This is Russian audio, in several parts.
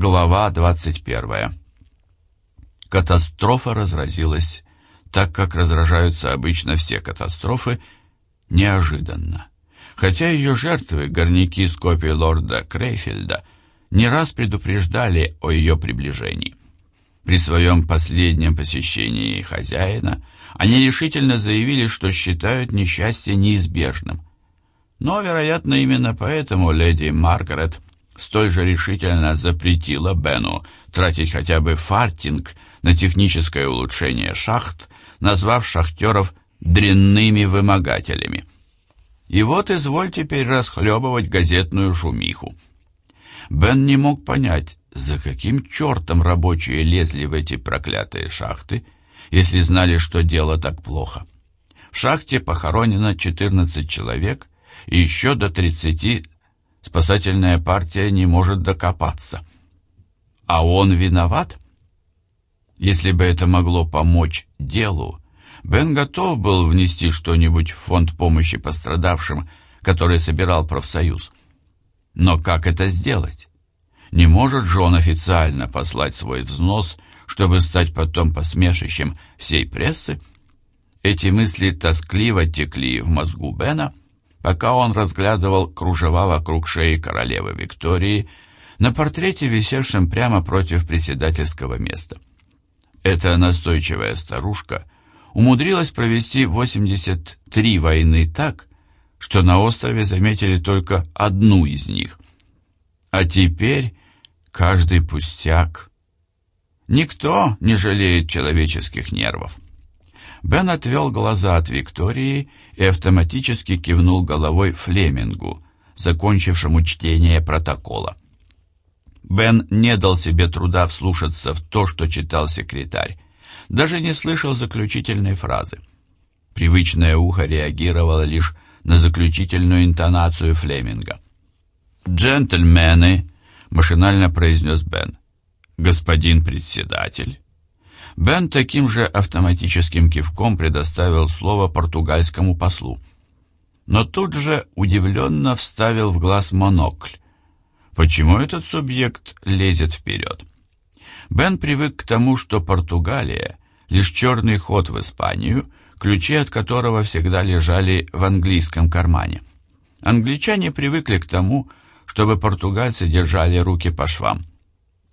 Глава 21. Катастрофа разразилась, так как разражаются обычно все катастрофы, неожиданно. Хотя ее жертвы, горняки с копией лорда Крейфельда, не раз предупреждали о ее приближении. При своем последнем посещении хозяина они решительно заявили, что считают несчастье неизбежным. Но, вероятно, именно поэтому леди Маргарет столь же решительно запретила Бену тратить хотя бы фартинг на техническое улучшение шахт, назвав шахтеров дрянными вымогателями. И вот изволь теперь расхлебывать газетную шумиху. Бен не мог понять, за каким чертом рабочие лезли в эти проклятые шахты, если знали, что дело так плохо. В шахте похоронено 14 человек, и еще до 30 спасательная партия не может докопаться. А он виноват? Если бы это могло помочь делу, Бен готов был внести что-нибудь в фонд помощи пострадавшим, который собирал профсоюз. Но как это сделать? Не может же он официально послать свой взнос, чтобы стать потом посмешищем всей прессы? Эти мысли тоскливо текли в мозгу Бена, пока он разглядывал кружева вокруг шеи королевы Виктории на портрете, висевшем прямо против председательского места. Эта настойчивая старушка умудрилась провести 83 войны так, что на острове заметили только одну из них. А теперь каждый пустяк. Никто не жалеет человеческих нервов. Бен отвел глаза от Виктории и автоматически кивнул головой Флемингу, закончившему чтение протокола. Бен не дал себе труда вслушаться в то, что читал секретарь, даже не слышал заключительной фразы. Привычное ухо реагировало лишь на заключительную интонацию Флеминга. «Джентльмены!» — машинально произнес Бен. «Господин председатель!» Бен таким же автоматическим кивком предоставил слово португальскому послу. Но тут же удивленно вставил в глаз монокль. Почему этот субъект лезет вперед? Бен привык к тому, что Португалия — лишь черный ход в Испанию, ключи от которого всегда лежали в английском кармане. Англичане привыкли к тому, чтобы португальцы держали руки по швам.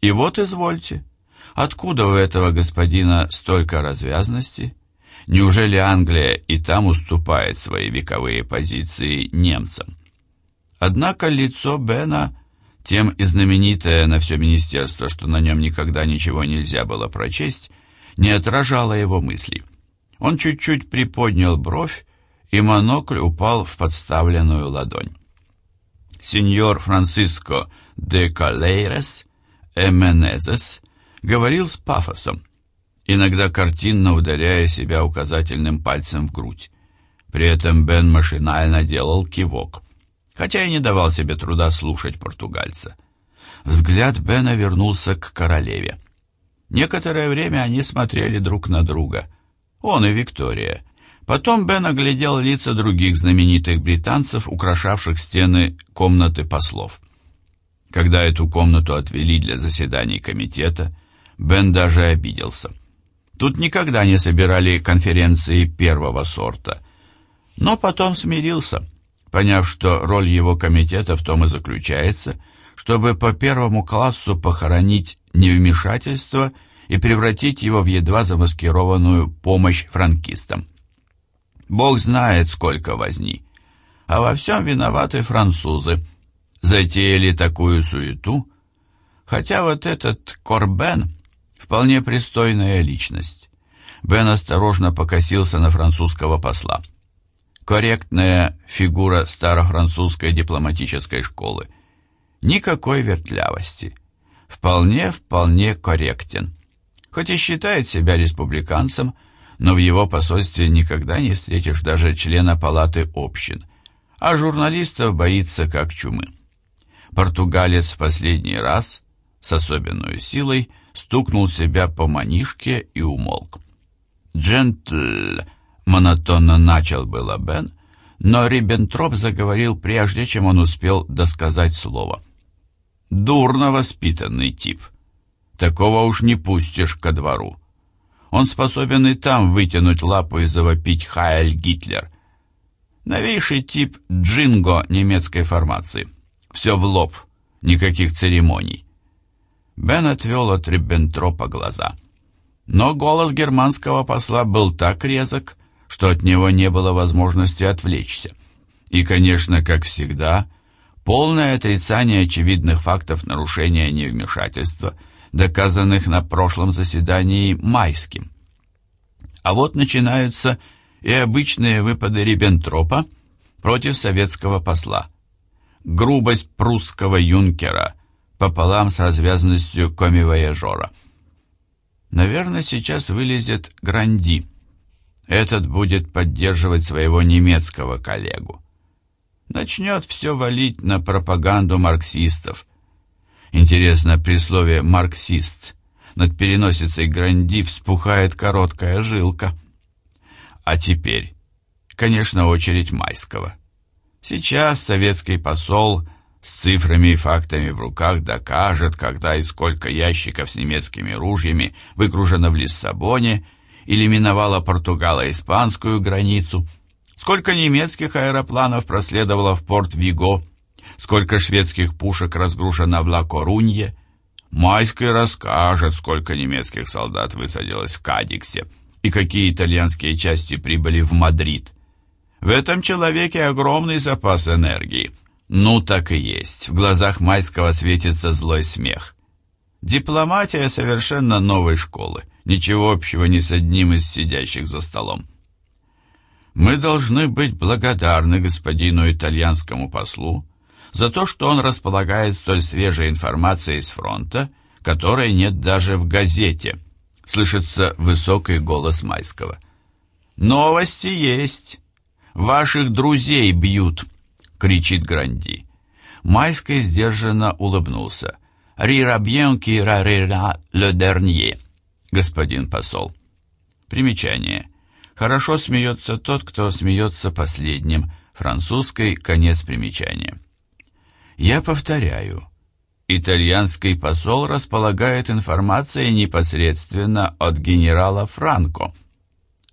И вот извольте — Откуда у этого господина столько развязности? Неужели Англия и там уступает свои вековые позиции немцам? Однако лицо Бена, тем и знаменитое на все министерство, что на нем никогда ничего нельзя было прочесть, не отражало его мыслей. Он чуть-чуть приподнял бровь, и монокль упал в подставленную ладонь. Сеньор Франциско де Калейрес Эменезес говорил с пафосом, иногда картинно ударяя себя указательным пальцем в грудь. При этом Бен машинально делал кивок, хотя и не давал себе труда слушать португальца. Взгляд Бена вернулся к королеве. Некоторое время они смотрели друг на друга. Он и Виктория. Потом Бен оглядел лица других знаменитых британцев, украшавших стены комнаты послов. Когда эту комнату отвели для заседаний комитета, Бен даже обиделся. Тут никогда не собирали конференции первого сорта. Но потом смирился, поняв, что роль его комитета в том и заключается, чтобы по первому классу похоронить невмешательство и превратить его в едва замаскированную помощь франкистам. Бог знает, сколько возни. А во всем виноваты французы. Затеяли такую суету. Хотя вот этот Корбен Вполне пристойная личность. Бен осторожно покосился на французского посла. Корректная фигура старофранцузской дипломатической школы. Никакой вертлявости. Вполне-вполне корректен. Хоть и считает себя республиканцем, но в его посольстве никогда не встретишь даже члена палаты общин, а журналистов боится как чумы. Португалец в последний раз, с особенной силой, стукнул себя по манишке и умолк. «Джентль!» — монотонно начал было Бен, но Риббентроп заговорил прежде, чем он успел досказать слово. Дурно воспитанный тип. Такого уж не пустишь ко двору. Он способен и там вытянуть лапу и завопить «Хайль Гитлер». Новейший тип Джинго немецкой формации. Все в лоб, никаких церемоний. Бен отвел от Риббентропа глаза. Но голос германского посла был так резок, что от него не было возможности отвлечься. И, конечно, как всегда, полное отрицание очевидных фактов нарушения невмешательства – доказанных на прошлом заседании майским. А вот начинаются и обычные выпады Риббентропа против советского посла. Грубость прусского юнкера пополам с развязанностью комивояжора. Наверное, сейчас вылезет Гранди. Этот будет поддерживать своего немецкого коллегу. Начнет все валить на пропаганду марксистов – Интересно, при слове «марксист» над переносицей Гранди вспухает короткая жилка. А теперь, конечно, очередь Майского. Сейчас советский посол с цифрами и фактами в руках докажет, когда и сколько ящиков с немецкими ружьями выгружено в Лиссабоне или миновало португало-испанскую границу, сколько немецких аэропланов проследовало в порт Виго, сколько шведских пушек разгружено в Ла-Корунье. Майский расскажет, сколько немецких солдат высадилось в Кадиксе и какие итальянские части прибыли в Мадрид. В этом человеке огромный запас энергии. Ну так и есть. В глазах Майского светится злой смех. Дипломатия совершенно новой школы. Ничего общего ни с одним из сидящих за столом. Мы должны быть благодарны господину итальянскому послу за то, что он располагает столь свежей информацией с фронта, которой нет даже в газете. Слышится высокий голос Майского. «Новости есть. Ваших друзей бьют!» — кричит Гранди. Майский сдержанно улыбнулся. «Рира бьен ки рарира ле дернье», господин посол. Примечание. Хорошо смеется тот, кто смеется последним. Французский конец примечания. Я повторяю, итальянский посол располагает информацией непосредственно от генерала Франко.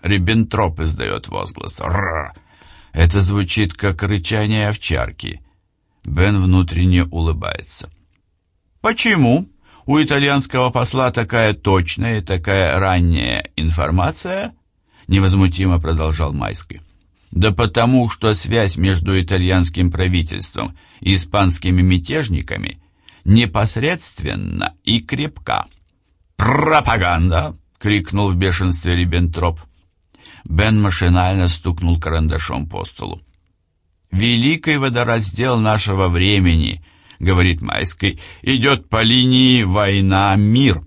Риббентроп издает возглас. Рррр. Это звучит как рычание овчарки. Бен внутренне улыбается. Почему у итальянского посла такая точная и такая ранняя информация? Невозмутимо продолжал Майский. Да потому, что связь между итальянским правительством и испанскими мятежниками непосредственна и крепка. «Пропаганда!» — крикнул в бешенстве Риббентроп. Бен машинально стукнул карандашом по столу. «Великий водораздел нашего времени», — говорит Майский, — «идет по линии война-мир».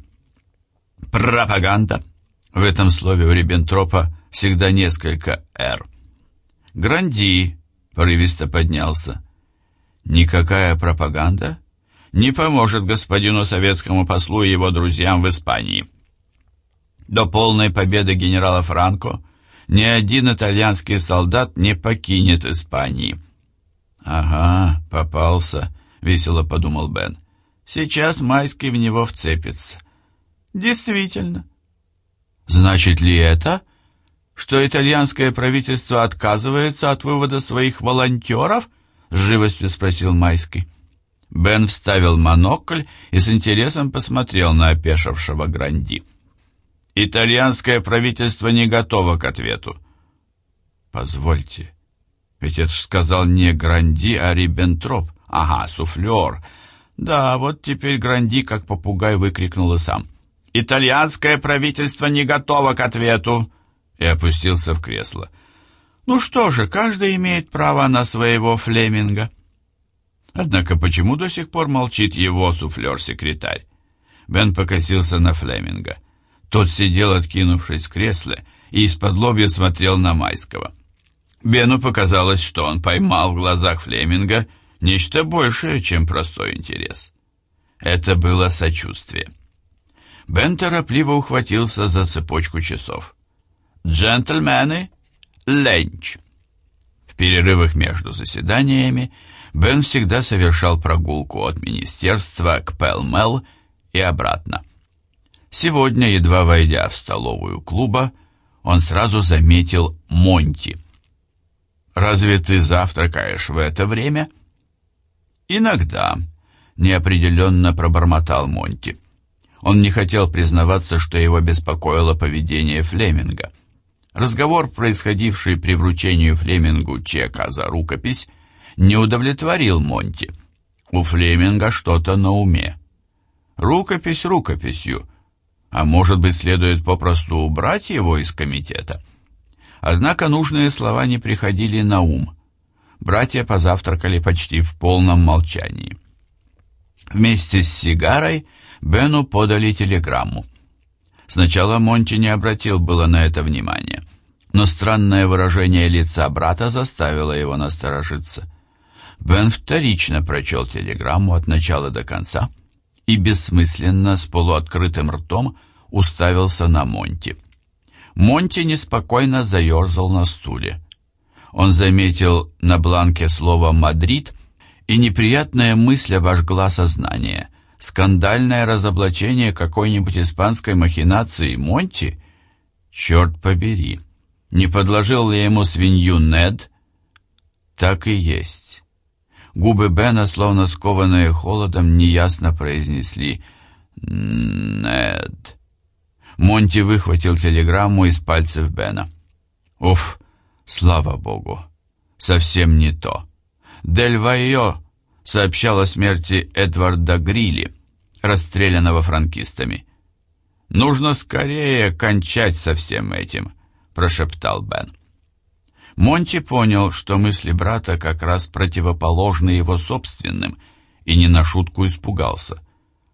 «Пропаганда!» В этом слове у Риббентропа всегда несколько «р». Гранди порывисто поднялся. Никакая пропаганда не поможет господину советскому послу и его друзьям в Испании. До полной победы генерала Франко ни один итальянский солдат не покинет Испании. «Ага, попался», — весело подумал Бен. «Сейчас Майский в него вцепится». «Действительно». «Значит ли это, что итальянское правительство отказывается от вывода своих волонтеров?» — с живостью спросил Майский. Бен вставил монокль и с интересом посмотрел на опешившего Гранди. «Итальянское правительство не готово к ответу». «Позвольте, ведь это ж сказал не Гранди, а Риббентроп. Ага, суфлер. Да, вот теперь Гранди, как попугай, выкрикнул и сам. «Итальянское правительство не готово к ответу!» и опустился в кресло. «Ну что же, каждый имеет право на своего Флеминга». Однако почему до сих пор молчит его суфлер-секретарь? Бен покосился на Флеминга. Тот сидел, откинувшись в кресле, и из-под лобья смотрел на Майского. Бену показалось, что он поймал в глазах Флеминга нечто большее, чем простой интерес. Это было сочувствие. Бен торопливо ухватился за цепочку часов. «Джентльмены, ленч!» В перерывах между заседаниями Бен всегда совершал прогулку от министерства к Пелмел и обратно. Сегодня, едва войдя в столовую клуба, он сразу заметил Монти. «Разве ты завтракаешь в это время?» «Иногда», — неопределенно пробормотал Монти. Он не хотел признаваться, что его беспокоило поведение Флеминга. Разговор, происходивший при вручении Флемингу чека за рукопись, не удовлетворил Монти. У Флеминга что-то на уме. Рукопись рукописью, а может быть следует попросту убрать его из комитета? Однако нужные слова не приходили на ум. Братья позавтракали почти в полном молчании. Вместе с сигарой Бену подали телеграмму. Сначала Монти не обратил было на это внимания, но странное выражение лица брата заставило его насторожиться. Бен вторично прочел телеграмму от начала до конца и бессмысленно, с полуоткрытым ртом, уставился на Монти. Монти неспокойно заерзал на стуле. Он заметил на бланке слово «Мадрид», и неприятная мысль обожгла сознание. Скандальное разоблачение какой-нибудь испанской махинации Монти? Черт побери! Не подложил ли ему свинью Нед? Так и есть. Губы Бена, словно скованные холодом, неясно произнесли «Нед». Монти выхватил телеграмму из пальцев Бена. «Уф, слава богу, совсем не то». Дель Вайо сообщал о смерти Эдварда Грилли, расстрелянного франкистами. «Нужно скорее кончать со всем этим», — прошептал Бен. Монти понял, что мысли брата как раз противоположны его собственным, и не на шутку испугался.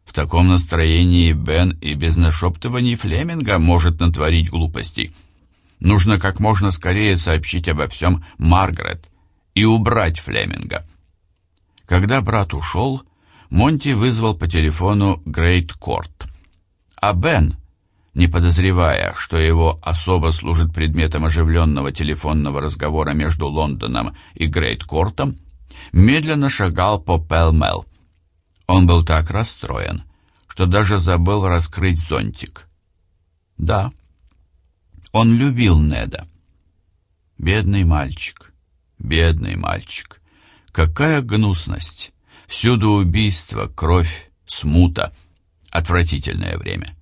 В таком настроении Бен и без нашептываний Флеминга может натворить глупостей. Нужно как можно скорее сообщить обо всем Маргарет и убрать Флеминга. Когда брат ушел, Монти вызвал по телефону Грейт Корт. А Бен, не подозревая, что его особо служит предметом оживленного телефонного разговора между Лондоном и Грейт Кортом, медленно шагал по Пелмел. Он был так расстроен, что даже забыл раскрыть зонтик. Да, он любил Неда. Бедный мальчик, бедный мальчик. Какая гнусность! Всюду убийство, кровь, смута. Отвратительное время.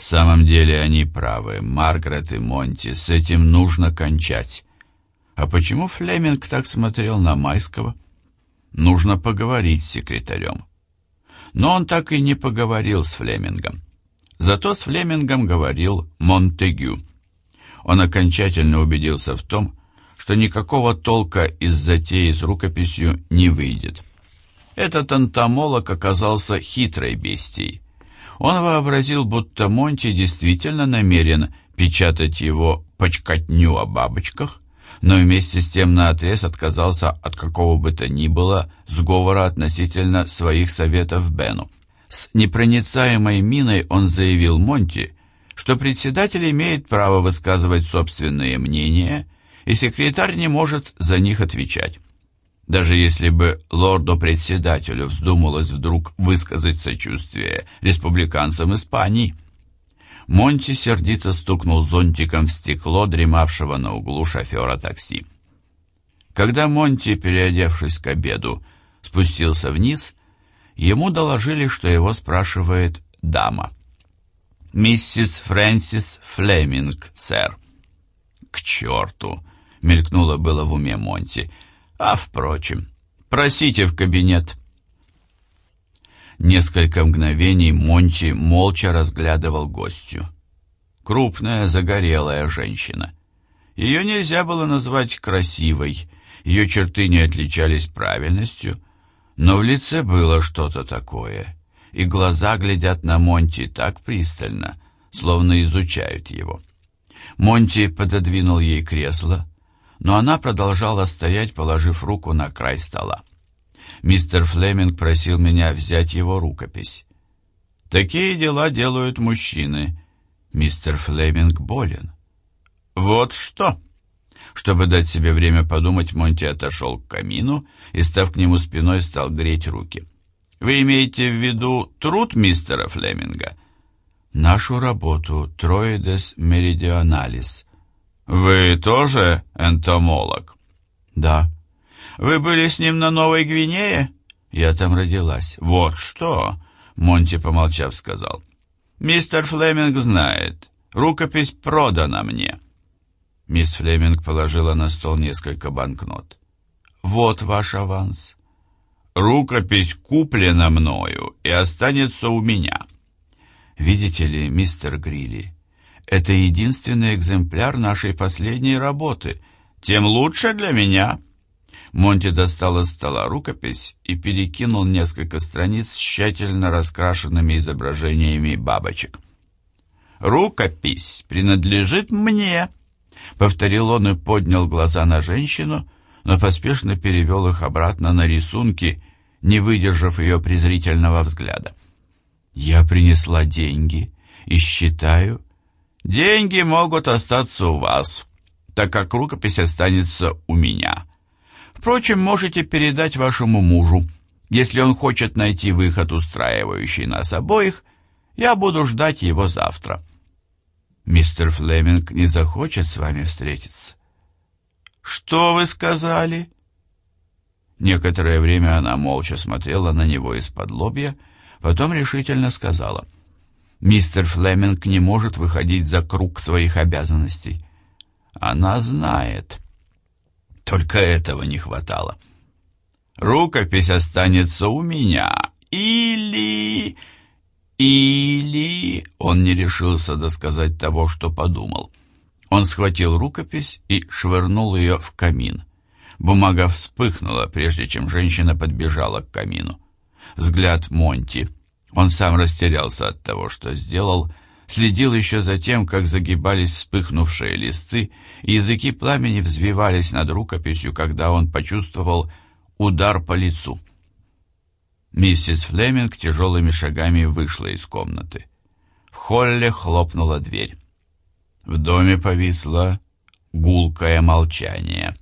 В самом деле они правы, Маргарет и Монти, с этим нужно кончать. А почему Флеминг так смотрел на Майского? Нужно поговорить с секретарем. Но он так и не поговорил с Флемингом. Зато с Флемингом говорил Монтегю. Он окончательно убедился в том, что никакого толка из затеи с рукописью не выйдет. Этот антомолог оказался хитрой бестией. Он вообразил, будто Монти действительно намерен печатать его почкотню о бабочках, но вместе с тем наотрез отказался от какого бы то ни было сговора относительно своих советов Бену. С непроницаемой миной он заявил Монти, что председатель имеет право высказывать собственные мнения – и секретарь не может за них отвечать. Даже если бы лорду-председателю вздумалось вдруг высказать сочувствие республиканцам Испании. Монти сердито стукнул зонтиком в стекло дремавшего на углу шофера такси. Когда Монти, переодевшись к обеду, спустился вниз, ему доложили, что его спрашивает дама. «Миссис Фрэнсис Флеминг, сэр». «К черту!» — мелькнуло было в уме Монти. «А, впрочем, просите в кабинет». Несколько мгновений Монти молча разглядывал гостью. Крупная, загорелая женщина. Ее нельзя было назвать красивой, ее черты не отличались правильностью, но в лице было что-то такое, и глаза глядят на Монти так пристально, словно изучают его. Монти пододвинул ей кресло, но она продолжала стоять, положив руку на край стола. Мистер Флеминг просил меня взять его рукопись. Такие дела делают мужчины. Мистер Флеминг болен. Вот что. Чтобы дать себе время подумать, Монти отошел к камину и, став к нему спиной, стал греть руки. «Вы имеете в виду труд мистера Флеминга?» «Нашу работу, Троидес Меридионалис». «Вы тоже энтомолог?» «Да». «Вы были с ним на Новой Гвинее?» «Я там родилась». «Вот что!» — Монти, помолчав, сказал. «Мистер Флеминг знает. Рукопись продана мне». Мисс Флеминг положила на стол несколько банкнот. «Вот ваш аванс. Рукопись куплена мною и останется у меня». «Видите ли, мистер Грилли, это единственный экземпляр нашей последней работы. Тем лучше для меня». Монти достал из стола рукопись и перекинул несколько страниц с тщательно раскрашенными изображениями бабочек. «Рукопись принадлежит мне», Повторил он и поднял глаза на женщину, но поспешно перевел их обратно на рисунки, не выдержав ее презрительного взгляда. «Я принесла деньги и считаю...» «Деньги могут остаться у вас, так как рукопись останется у меня. Впрочем, можете передать вашему мужу. Если он хочет найти выход, устраивающий нас обоих, я буду ждать его завтра» мистер Флеминг не захочет с вами встретиться. Что вы сказали? Некоторое время она молча смотрела на него из-под лобья, потом решительно сказала: "Мистер Флеминг не может выходить за круг своих обязанностей. Она знает. Только этого не хватало. Рукопись останется у меня или или... Он не решился досказать того, что подумал. Он схватил рукопись и швырнул ее в камин. Бумага вспыхнула, прежде чем женщина подбежала к камину. Взгляд Монти. Он сам растерялся от того, что сделал, следил еще за тем, как загибались вспыхнувшие листы, и языки пламени взвивались над рукописью, когда он почувствовал удар по лицу. Миссис Флеминг тяжелыми шагами вышла из комнаты. В холле хлопнула дверь. В доме повисло гулкое молчание.